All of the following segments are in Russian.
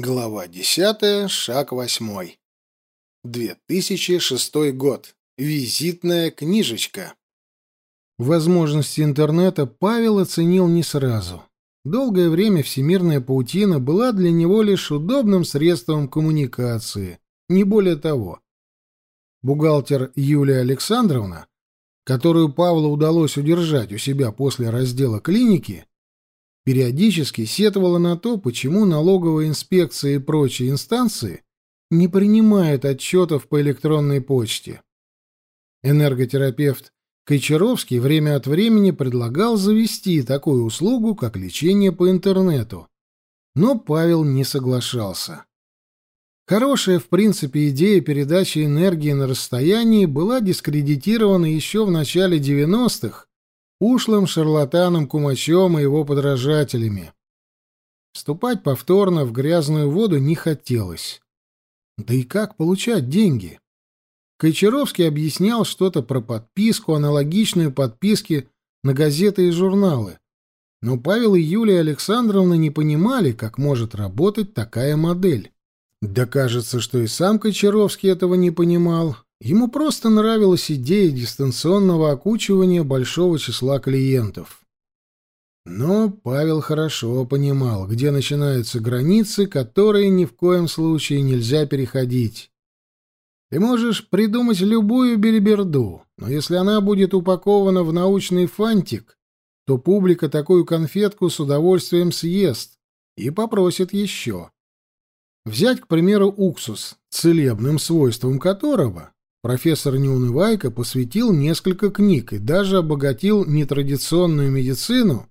Глава 10, шаг 8. 2006 год. Визитная книжечка. Возможности интернета Павел оценил не сразу. Долгое время всемирная паутина была для него лишь удобным средством коммуникации, не более того. Бухгалтер Юлия Александровна, которую Павлу удалось удержать у себя после раздела клиники, периодически сетовала на то, почему налоговая инспекция и прочие инстанции не принимают отчетов по электронной почте. Энерготерапевт Кайчаровский время от времени предлагал завести такую услугу, как лечение по интернету, но Павел не соглашался. Хорошая, в принципе, идея передачи энергии на расстоянии была дискредитирована еще в начале 90-х ушлым шарлатаном Кумачем и его подражателями. Вступать повторно в грязную воду не хотелось. Да и как получать деньги? Кайчаровский объяснял что-то про подписку, аналогичную подписке на газеты и журналы. Но Павел и Юлия Александровна не понимали, как может работать такая модель. Да кажется, что и сам Кочаровский этого не понимал. Ему просто нравилась идея дистанционного окучивания большого числа клиентов. Но Павел хорошо понимал, где начинаются границы, которые ни в коем случае нельзя переходить. Ты можешь придумать любую бельберду, но если она будет упакована в научный фантик, то публика такую конфетку с удовольствием съест и попросит еще. Взять, к примеру, уксус, целебным свойством которого профессор Неунывайко посвятил несколько книг и даже обогатил нетрадиционную медицину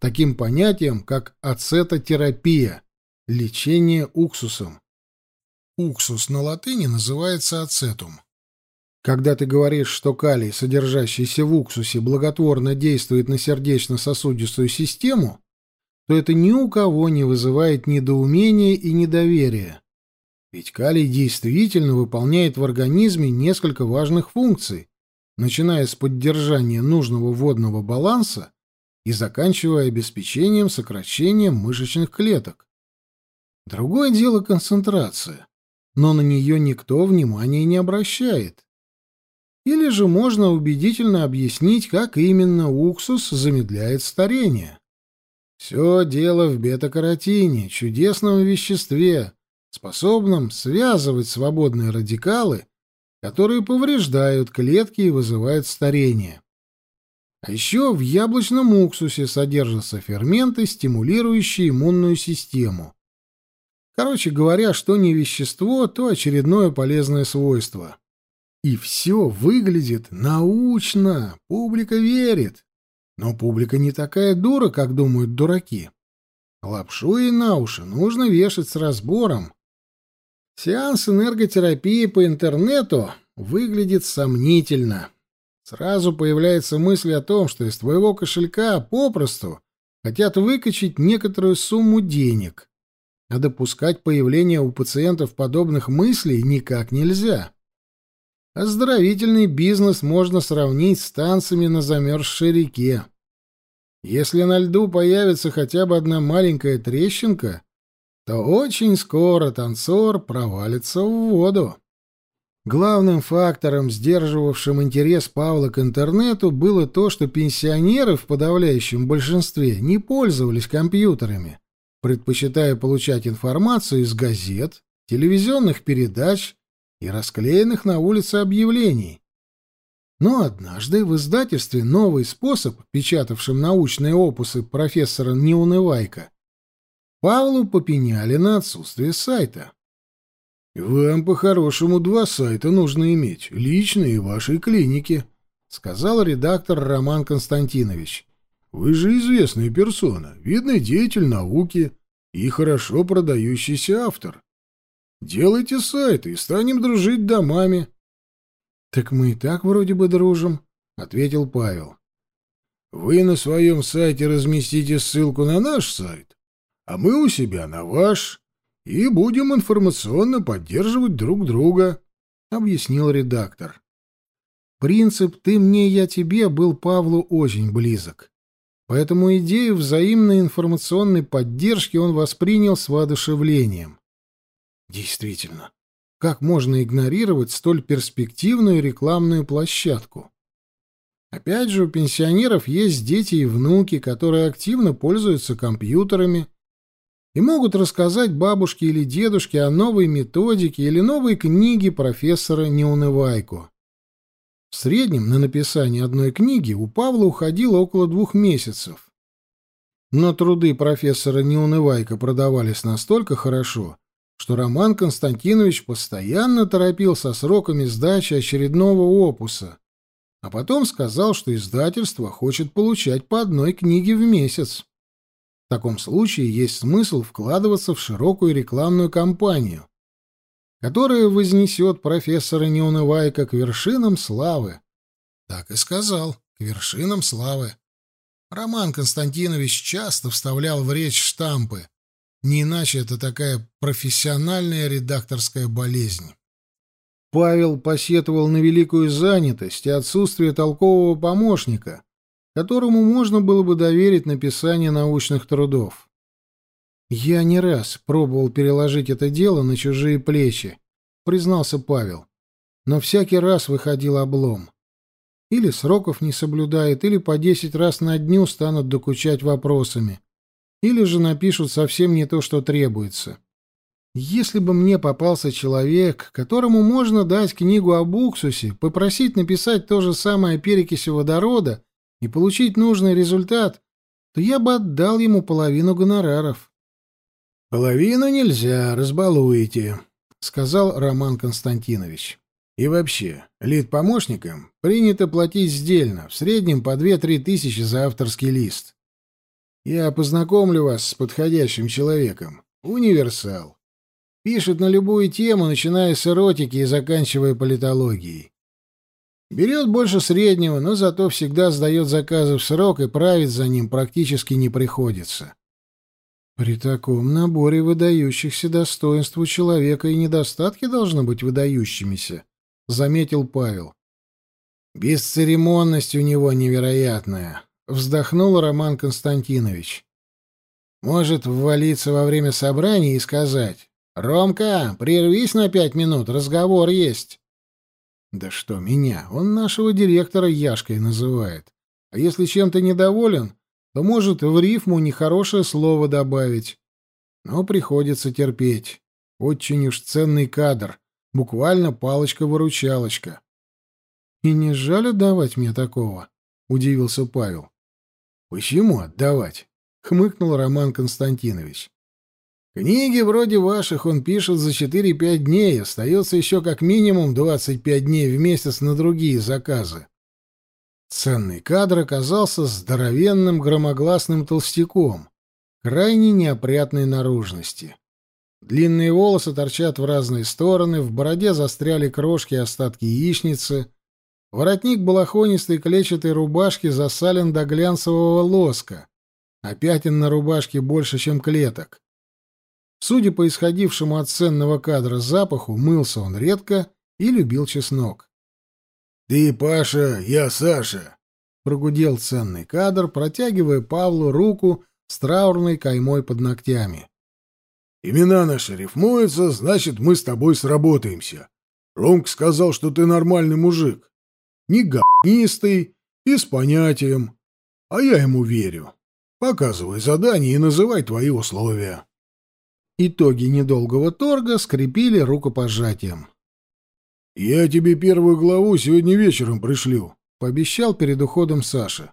таким понятием, как ацетотерапия – лечение уксусом. Уксус на латыни называется ацетум. Когда ты говоришь, что калий, содержащийся в уксусе, благотворно действует на сердечно-сосудистую систему, то это ни у кого не вызывает недоумения и недоверия. Ведь калий действительно выполняет в организме несколько важных функций, начиная с поддержания нужного водного баланса и заканчивая обеспечением сокращения мышечных клеток. Другое дело концентрация, но на нее никто внимания не обращает. Или же можно убедительно объяснить, как именно уксус замедляет старение. Все дело в бета-каротине, чудесном веществе, способном связывать свободные радикалы, которые повреждают клетки и вызывают старение. А еще в яблочном уксусе содержатся ферменты, стимулирующие иммунную систему. Короче говоря, что не вещество, то очередное полезное свойство. И все выглядит научно, публика верит. Но публика не такая дура, как думают дураки. Лапшу и на уши нужно вешать с разбором, Сеанс энерготерапии по интернету выглядит сомнительно. Сразу появляется мысль о том, что из твоего кошелька попросту хотят выкачать некоторую сумму денег, а допускать появление у пациентов подобных мыслей никак нельзя. Оздоровительный бизнес можно сравнить с танцами на замерзшей реке. Если на льду появится хотя бы одна маленькая трещинка, то очень скоро танцор провалится в воду. Главным фактором, сдерживавшим интерес Павла к интернету, было то, что пенсионеры в подавляющем большинстве не пользовались компьютерами, предпочитая получать информацию из газет, телевизионных передач и расклеенных на улице объявлений. Но однажды в издательстве «Новый способ», печатавшем научные опусы профессора Неунывайка, Павлу попеняли на отсутствие сайта. «Вам по-хорошему два сайта нужно иметь, личные и вашей клиники», — сказал редактор Роман Константинович. «Вы же известная персона, видный деятель науки и хорошо продающийся автор. Делайте сайты и станем дружить домами». «Так мы и так вроде бы дружим», — ответил Павел. «Вы на своем сайте разместите ссылку на наш сайт, а мы у себя на ваш, и будем информационно поддерживать друг друга», — объяснил редактор. Принцип «ты мне, я тебе» был Павлу очень близок. Поэтому идею взаимной информационной поддержки он воспринял с воодушевлением. Действительно, как можно игнорировать столь перспективную рекламную площадку? Опять же, у пенсионеров есть дети и внуки, которые активно пользуются компьютерами и могут рассказать бабушке или дедушке о новой методике или новой книге профессора Неунывайко. В среднем на написание одной книги у Павла уходило около двух месяцев. Но труды профессора Неунывайко продавались настолько хорошо, что Роман Константинович постоянно торопил со сроками сдачи очередного опуса, а потом сказал, что издательство хочет получать по одной книге в месяц. В таком случае есть смысл вкладываться в широкую рекламную кампанию, которая вознесет профессора Неунывайка к вершинам славы. Так и сказал, к вершинам славы. Роман Константинович часто вставлял в речь штампы. Не иначе это такая профессиональная редакторская болезнь. Павел посетовал на великую занятость и отсутствие толкового помощника, которому можно было бы доверить написание научных трудов. «Я не раз пробовал переложить это дело на чужие плечи», — признался Павел. «Но всякий раз выходил облом. Или сроков не соблюдает, или по десять раз на дню станут докучать вопросами, или же напишут совсем не то, что требуется. Если бы мне попался человек, которому можно дать книгу об уксусе, попросить написать то же самое о перекиси водорода и получить нужный результат, то я бы отдал ему половину гонораров. «Половину нельзя, разбалуете», — сказал Роман Константинович. «И вообще, лид-помощникам принято платить сдельно, в среднем по две-три тысячи за авторский лист. Я познакомлю вас с подходящим человеком. Универсал. Пишет на любую тему, начиная с эротики и заканчивая политологией. Берет больше среднего, но зато всегда сдает заказы в срок и править за ним практически не приходится. При таком наборе выдающихся достоинств у человека и недостатки должны быть выдающимися, — заметил Павел. Бесцеремонность у него невероятная, — вздохнул Роман Константинович. Может ввалиться во время собрания и сказать, «Ромка, прервись на пять минут, разговор есть». Да что меня, он нашего директора Яшкой называет. А если чем-то недоволен, то может в рифму нехорошее слово добавить. Но приходится терпеть. Очень уж ценный кадр. Буквально палочка-выручалочка. «И не жаль отдавать мне такого?» — удивился Павел. «Почему отдавать?» — хмыкнул Роман Константинович. Книги вроде ваших он пишет за 4-5 дней, остается еще как минимум 25 дней в месяц на другие заказы. Ценный кадр оказался здоровенным громогласным толстяком, крайне неопрятной наружности. Длинные волосы торчат в разные стороны, в бороде застряли крошки и остатки яичницы, воротник балахонистой клетчатой рубашки засален до глянцевого лоска, а пятен на рубашке больше, чем клеток. Судя по исходившему от ценного кадра запаху, мылся он редко и любил чеснок. «Ты Паша, я Саша», — прогудел ценный кадр, протягивая Павлу руку с траурной каймой под ногтями. «Имена наши рифмуются, значит, мы с тобой сработаемся. Ромк сказал, что ты нормальный мужик. Не говнистый и с понятием. А я ему верю. Показывай задание и называй твои условия». Итоги недолгого торга скрепили рукопожатием. «Я тебе первую главу сегодня вечером пришлю», — пообещал перед уходом Саша.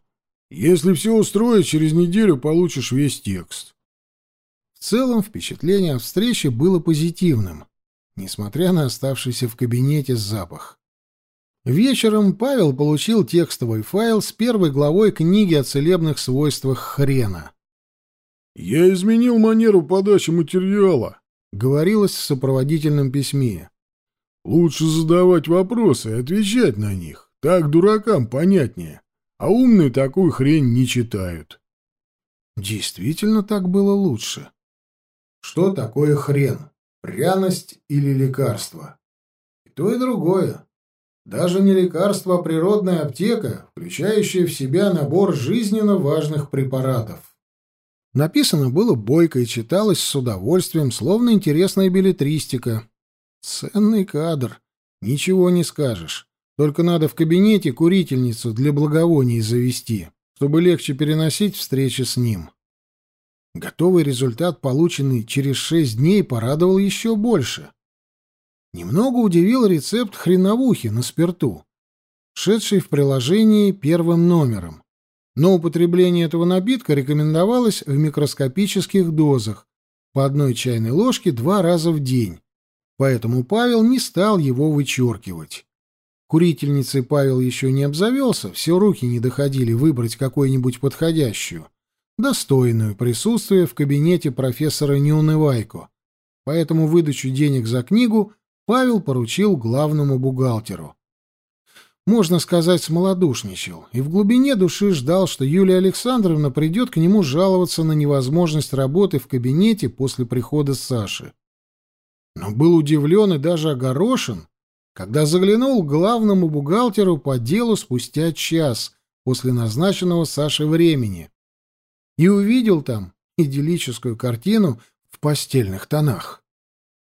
«Если все устроит, через неделю получишь весь текст». В целом впечатление от встречи было позитивным, несмотря на оставшийся в кабинете запах. Вечером Павел получил текстовый файл с первой главой книги о целебных свойствах хрена. «Я изменил манеру подачи материала», — говорилось в сопроводительном письме. «Лучше задавать вопросы и отвечать на них. Так дуракам понятнее. А умные такую хрень не читают». Действительно так было лучше. Что такое хрен? Пряность или лекарство? И то, и другое. Даже не лекарство, а природная аптека, включающая в себя набор жизненно важных препаратов. Написано было бойко и читалось с удовольствием, словно интересная билетристика. Ценный кадр. Ничего не скажешь. Только надо в кабинете курительницу для благовоний завести, чтобы легче переносить встречи с ним. Готовый результат, полученный через шесть дней, порадовал еще больше. Немного удивил рецепт хреновухи на спирту, шедший в приложении первым номером. Но употребление этого напитка рекомендовалось в микроскопических дозах, по одной чайной ложке два раза в день, поэтому Павел не стал его вычеркивать. Курительницей Павел еще не обзавелся, все руки не доходили выбрать какую-нибудь подходящую достойную присутствия в кабинете профессора Неунывайко, поэтому выдачу денег за книгу Павел поручил главному бухгалтеру. Можно сказать, смолодушничал, и в глубине души ждал, что Юлия Александровна придет к нему жаловаться на невозможность работы в кабинете после прихода Саши. Но был удивлен и даже огорошен, когда заглянул к главному бухгалтеру по делу спустя час после назначенного Сашей времени и увидел там идиллическую картину в постельных тонах.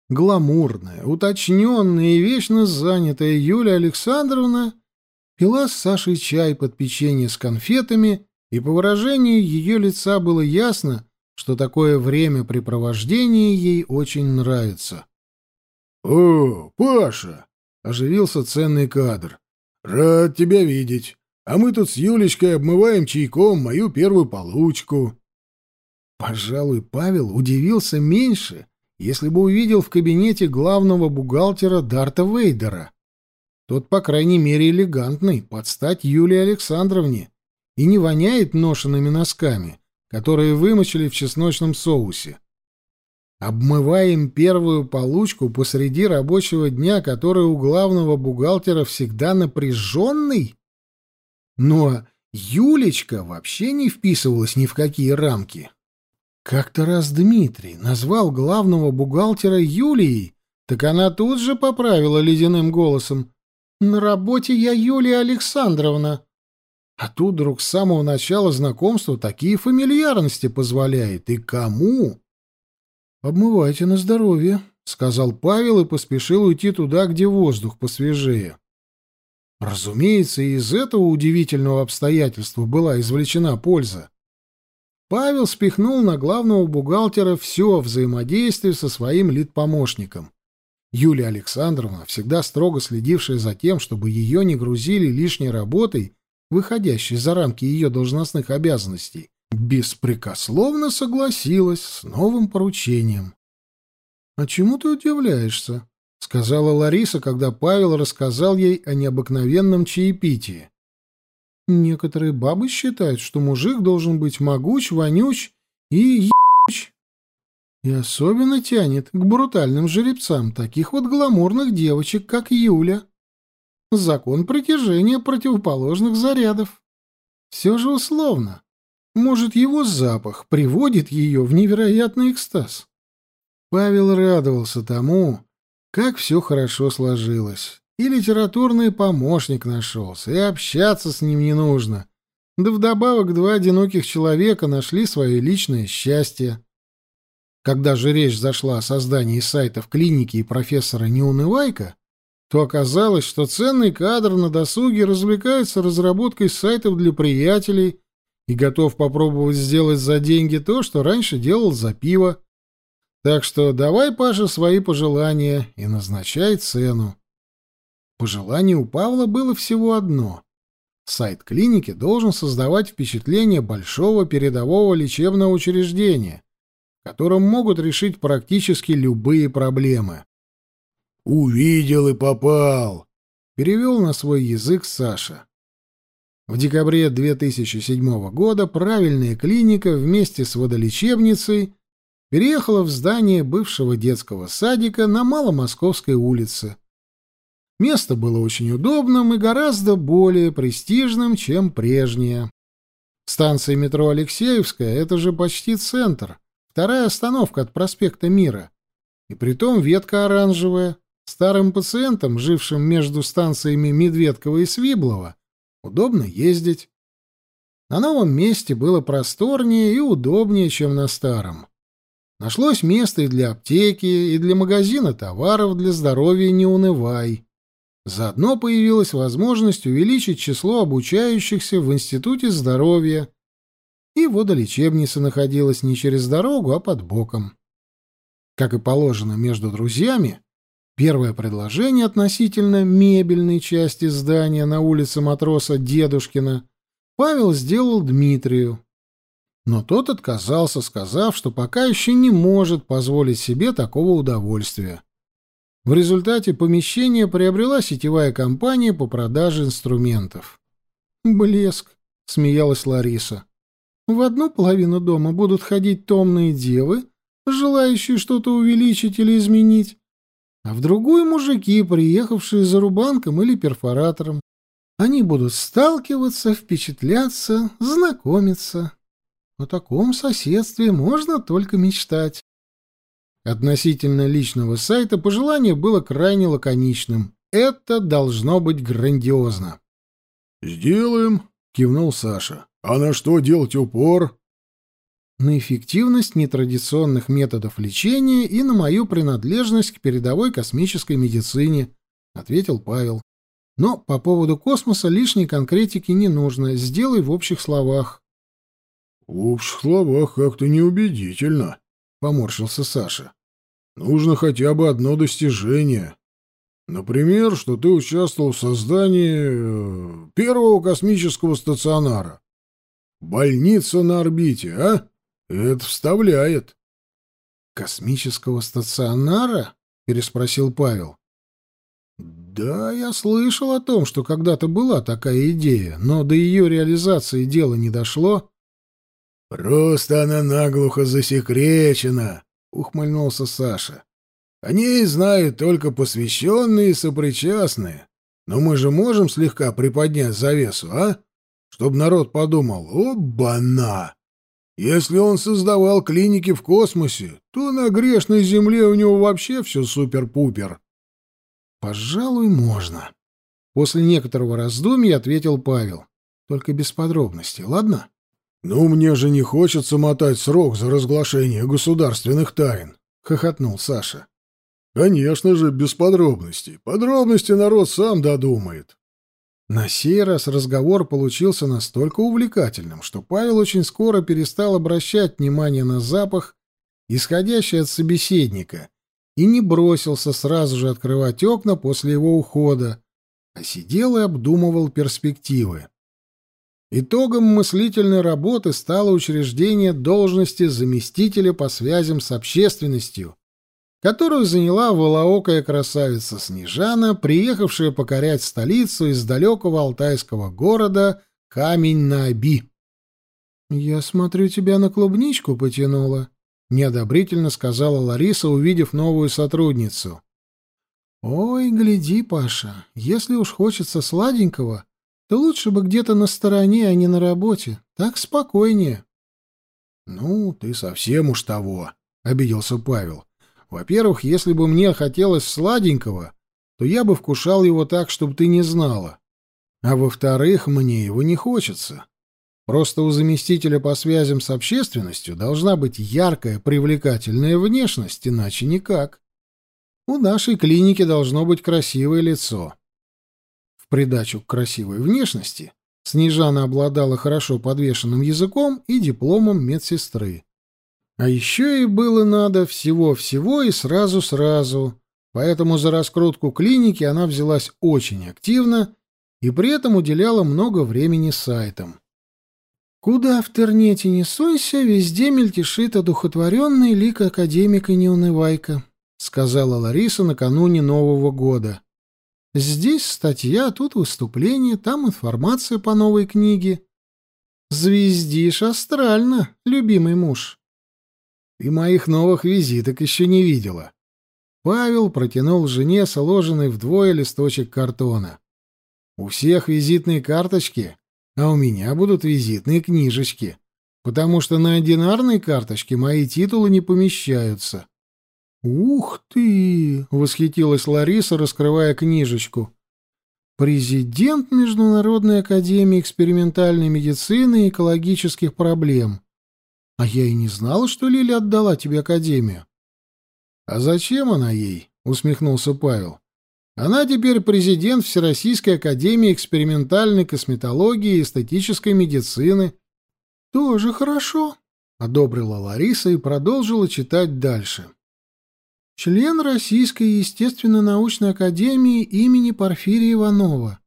Гламурная, уточненная и вечно занятая Юлия Александровна пила с Сашей чай под печенье с конфетами, и по выражению ее лица было ясно, что такое времяпрепровождение ей очень нравится. — О, Паша! — оживился ценный кадр. — Рад тебя видеть. А мы тут с Юлечкой обмываем чайком мою первую получку. Пожалуй, Павел удивился меньше, если бы увидел в кабинете главного бухгалтера Дарта Вейдера. Тот, по крайней мере, элегантный, под стать Юлии Александровне, и не воняет ношенными носками, которые вымочили в чесночном соусе. Обмываем первую получку посреди рабочего дня, который у главного бухгалтера всегда напряженный? Но Юлечка вообще не вписывалась ни в какие рамки. Как-то раз Дмитрий назвал главного бухгалтера Юлией, так она тут же поправила ледяным голосом. «На работе я Юлия Александровна». А тут вдруг с самого начала знакомства такие фамильярности позволяет. И кому? «Обмывайте на здоровье», — сказал Павел и поспешил уйти туда, где воздух посвежее. Разумеется, из этого удивительного обстоятельства была извлечена польза. Павел спихнул на главного бухгалтера все взаимодействие со своим лид-помощником. Юлия Александровна, всегда строго следившая за тем, чтобы ее не грузили лишней работой, выходящей за рамки ее должностных обязанностей, беспрекословно согласилась с новым поручением. — А чему ты удивляешься? — сказала Лариса, когда Павел рассказал ей о необыкновенном чаепитии. «Некоторые бабы считают, что мужик должен быть могуч, вонюч и ебуч. И особенно тянет к брутальным жеребцам таких вот гламурных девочек, как Юля. Закон притяжения противоположных зарядов. Все же условно. Может, его запах приводит ее в невероятный экстаз. Павел радовался тому, как все хорошо сложилось. И литературный помощник нашелся, и общаться с ним не нужно. Да вдобавок два одиноких человека нашли свое личное счастье. Когда же речь зашла о создании сайтов клиники и профессора Неунывайка, то оказалось, что ценный кадр на досуге развлекается разработкой сайтов для приятелей и готов попробовать сделать за деньги то, что раньше делал за пиво. Так что давай, Паша, свои пожелания и назначай цену. Пожелание у Павла было всего одно. Сайт клиники должен создавать впечатление большого передового лечебного учреждения, в котором могут решить практически любые проблемы. «Увидел и попал!» — перевел на свой язык Саша. В декабре 2007 года правильная клиника вместе с водолечебницей переехала в здание бывшего детского садика на Маломосковской улице. Место было очень удобным и гораздо более престижным, чем прежнее. Станция метро Алексеевская — это же почти центр, вторая остановка от проспекта Мира. И притом ветка оранжевая. Старым пациентам, жившим между станциями Медведково и Свиблова, удобно ездить. На новом месте было просторнее и удобнее, чем на старом. Нашлось место и для аптеки, и для магазина товаров для здоровья «Не унывай». Заодно появилась возможность увеличить число обучающихся в Институте здоровья, и водолечебница находилась не через дорогу, а под боком. Как и положено между друзьями, первое предложение относительно мебельной части здания на улице матроса Дедушкина Павел сделал Дмитрию. Но тот отказался, сказав, что пока еще не может позволить себе такого удовольствия. В результате помещение приобрела сетевая компания по продаже инструментов. «Блеск», — смеялась Лариса. «В одну половину дома будут ходить томные девы, желающие что-то увеличить или изменить, а в другую — мужики, приехавшие за рубанком или перфоратором. Они будут сталкиваться, впечатляться, знакомиться. О таком соседстве можно только мечтать. Относительно личного сайта пожелание было крайне лаконичным. Это должно быть грандиозно. «Сделаем», — кивнул Саша. «А на что делать упор?» «На эффективность нетрадиционных методов лечения и на мою принадлежность к передовой космической медицине», — ответил Павел. «Но по поводу космоса лишней конкретики не нужно. Сделай в общих словах». «В общих словах как-то неубедительно», поморщился Саша. Нужно хотя бы одно достижение. Например, что ты участвовал в создании э, первого космического стационара. Больница на орбите, а? Это вставляет. Космического стационара? переспросил Павел. Да, я слышал о том, что когда-то была такая идея, но до ее реализации дело не дошло. «Просто она наглухо засекречена», — ухмыльнулся Саша. «О ней знают только посвященные и сопричастные. Но мы же можем слегка приподнять завесу, а? Чтоб народ подумал, оба-на! Если он создавал клиники в космосе, то на грешной земле у него вообще все супер-пупер». «Пожалуй, можно». После некоторого раздумья ответил Павел. «Только без подробностей, ладно?» «Ну, мне же не хочется мотать срок за разглашение государственных тайн», — хохотнул Саша. «Конечно же, без подробностей. Подробности народ сам додумает». На сей раз разговор получился настолько увлекательным, что Павел очень скоро перестал обращать внимание на запах, исходящий от собеседника, и не бросился сразу же открывать окна после его ухода, а сидел и обдумывал перспективы. Итогом мыслительной работы стало учреждение должности заместителя по связям с общественностью, которую заняла волоокая красавица Снежана, приехавшая покорять столицу из далекого алтайского города Камень-на-Оби. «Я смотрю, тебя на клубничку потянула», — неодобрительно сказала Лариса, увидев новую сотрудницу. «Ой, гляди, Паша, если уж хочется сладенького, то лучше бы где-то на стороне, а не на работе. Так спокойнее. — Ну, ты совсем уж того, — обиделся Павел. — Во-первых, если бы мне хотелось сладенького, то я бы вкушал его так, чтобы ты не знала. А во-вторых, мне его не хочется. Просто у заместителя по связям с общественностью должна быть яркая, привлекательная внешность, иначе никак. У нашей клиники должно быть красивое лицо придачу к красивой внешности, Снежана обладала хорошо подвешенным языком и дипломом медсестры. А еще ей было надо всего-всего и сразу-сразу, поэтому за раскрутку клиники она взялась очень активно и при этом уделяла много времени сайтам. Куда в интернете не сунься, везде мельтешит одухотворенный лик академика Неунывайка, сказала Лариса накануне Нового года. Здесь статья, тут выступление, там информация по новой книге. Звездишь астрально, любимый муж. И моих новых визиток еще не видела. Павел протянул жене сложенный вдвое листочек картона. У всех визитные карточки, а у меня будут визитные книжечки, потому что на одинарной карточке мои титулы не помещаются. «Ух ты!» — восхитилась Лариса, раскрывая книжечку. Президент Международной академии экспериментальной медицины и экологических проблем. А я и не знала, что Лиля отдала тебе академию. А зачем она ей? усмехнулся Павел. Она теперь президент Всероссийской академии экспериментальной косметологии и эстетической медицины. Тоже хорошо, одобрила Лариса и продолжила читать дальше. Член Российской естественно-научной академии имени Порфирия Иванова.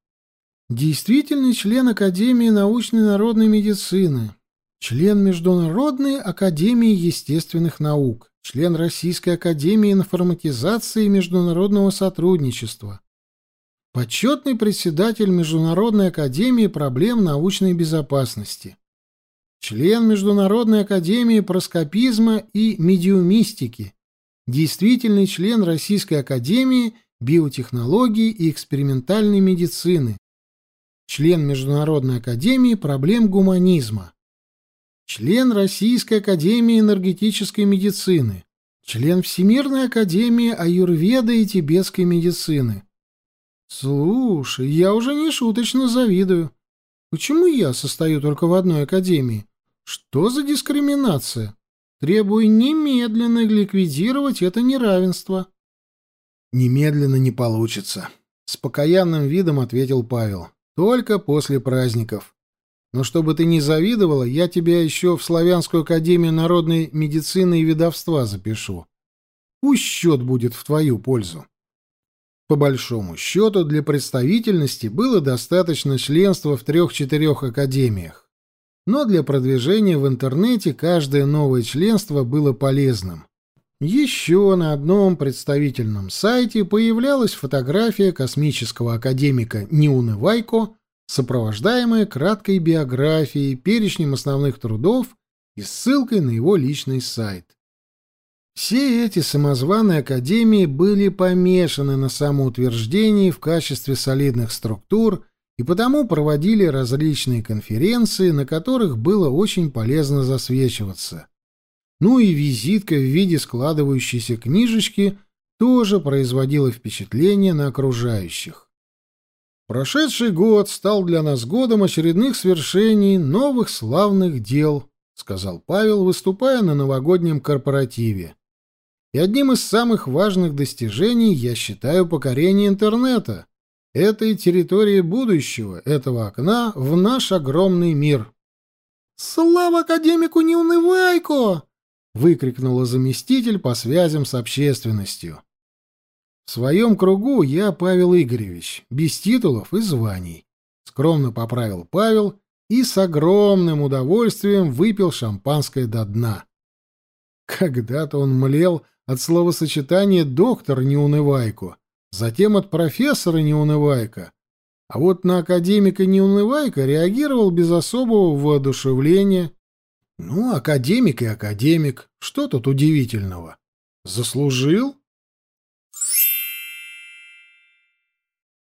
Действительный член Академии научной народной медицины. Член Международной академии естественных наук член Российской академии информатизации и международного сотрудничества, почетный председатель Международной академии проблем научной безопасности, член Международной академии проскопизма и медиумистики, действительный член Российской академии биотехнологии и экспериментальной медицины, член Международной академии проблем гуманизма, член Российской академии энергетической медицины, член Всемирной академии аюрведы и тибетской медицины. Слушай, я уже не шуточно завидую. Почему я состою только в одной академии? Что за дискриминация? Требую немедленно ликвидировать это неравенство. Немедленно не получится, с покаянным видом ответил Павел. Только после праздников. Но чтобы ты не завидовала, я тебя еще в Славянскую академию народной медицины и ведовства запишу. Пусть счет будет в твою пользу. По большому счету, для представительности было достаточно членства в трех-четырех академиях. Но для продвижения в интернете каждое новое членство было полезным. Еще на одном представительном сайте появлялась фотография космического академика Неунывайко сопровождаемая краткой биографией, перечнем основных трудов и ссылкой на его личный сайт. Все эти самозваные академии были помешаны на самоутверждении в качестве солидных структур и потому проводили различные конференции, на которых было очень полезно засвечиваться. Ну и визитка в виде складывающейся книжечки тоже производила впечатление на окружающих. Прошедший год стал для нас годом очередных свершений, новых славных дел, сказал Павел, выступая на новогоднем корпоративе. И одним из самых важных достижений я считаю покорение интернета, этой территории будущего, этого окна в наш огромный мир. Слава академику Неунывайко! выкрикнула заместитель по связям с общественностью. В своем кругу я Павел Игоревич, без титулов и званий. Скромно поправил Павел и с огромным удовольствием выпил шампанское до дна. Когда-то он млел от словосочетания «доктор Неунывайко», затем от профессора Неунывайко, а вот на академика Неунывайко реагировал без особого воодушевления. Ну, академик и академик, что тут удивительного? Заслужил?